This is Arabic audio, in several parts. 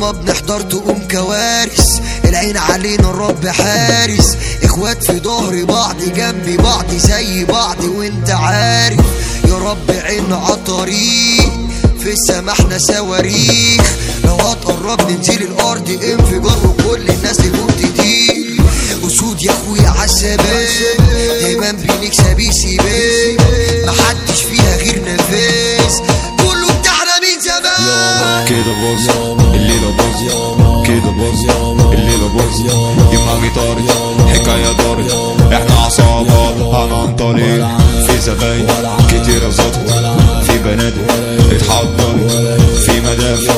لما بنحضر تقوم كوارث. العين علينا الرب حارس. إخوات في ظهر بعض جنب بعض زي بعض وإنت عارف. يا رب عين عالطريق في السما إحنا صواريخ. لو هتقرب ننزل الأرض انفجار وكل الناس تموت دي أسود يا أخويا عالسباب دايما بنكسب يسيبان محدش فيها غير نفاس. كله بتاعنا من زمان. كده باظ طارت حكاية دارت إحنا عصابة هننطلق في زباين كتيرة زطت في بنادق اتحضرت في مدافع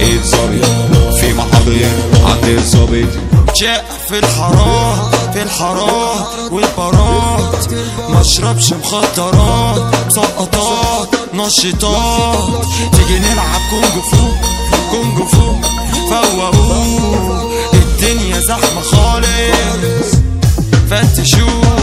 اتظبط في محاضرين عند الظابط جاء في الحارات في الحارات والبارات مشربش مخدرات مسقطات نشيطات تيجي نلعب كونج فو كونج فو. فوقوه. الدنيا زحمة خالص فتشوه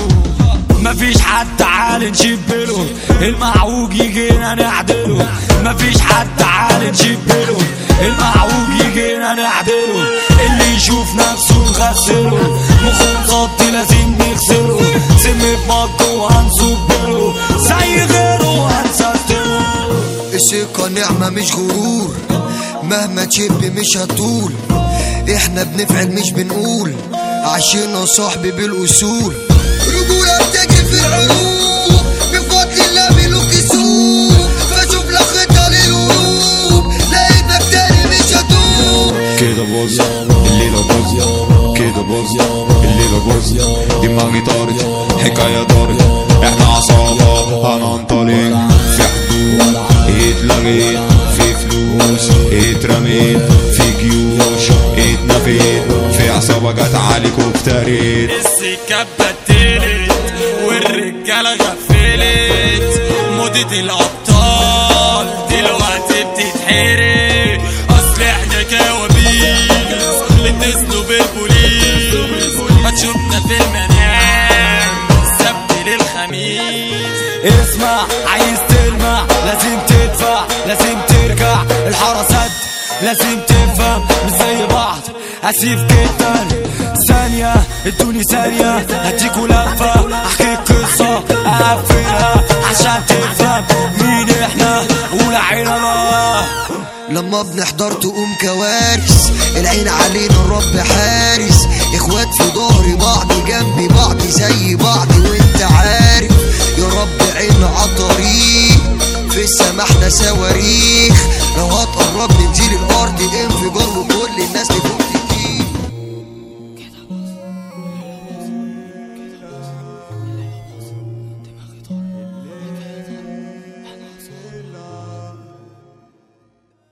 مفيش حد تعال نشبله. المعوج يجينا نعدله. مفيش حد تعال نشبله. المعوج يجينا نعدله. اللي يشوف نفسه نغسله مخه مغطي لازم نغسله سم بمجه وهنصبله زي غيره هنسستله الثقة نعمة مش غرور. مهما تشب مش هتطول. إحنا بنفعل مش بنقول. عشنا صاحبي بالأصول. رجولة بتجري في العروق بفضل الله ملوك السوق فشوف لك خطة للهروب لقيتك تاني مش هتوب. كده باظ الليلة باظ. كده باظ الليلة باظ. دماغي طارت حكاية دارت إحنا عصابة هننطلق. في حدود اتلغيت في فلوس اترميت في جيوش اتنفيت جت عليك وافتريت السكة اتبدلت والرجالة غفلت. موضة الأبطال دلوقتي بتتحرق. أصل إحنا كوابيس اتصلوا بالبوليس. هتشوفنا في المنام السبت للخميس اسمع عايز تلمع لازم تدفع لازم ترجع. الحارة سد لازم تفهم مش اسيف جدا ثانية ادوني ثانية. هديكوا لفة احكي قصة. اقفلها عشان تفهم مين إحنا ولعينا الله لما بنحضر تقوم كوارث العين علينا الرب حارس. إخوات في ظهر بعض جنب بعض زي بعض وإنت عارف. يا رب عين عالطريق في السما إحنا صواريخ لو هتقرب ننزل الأرض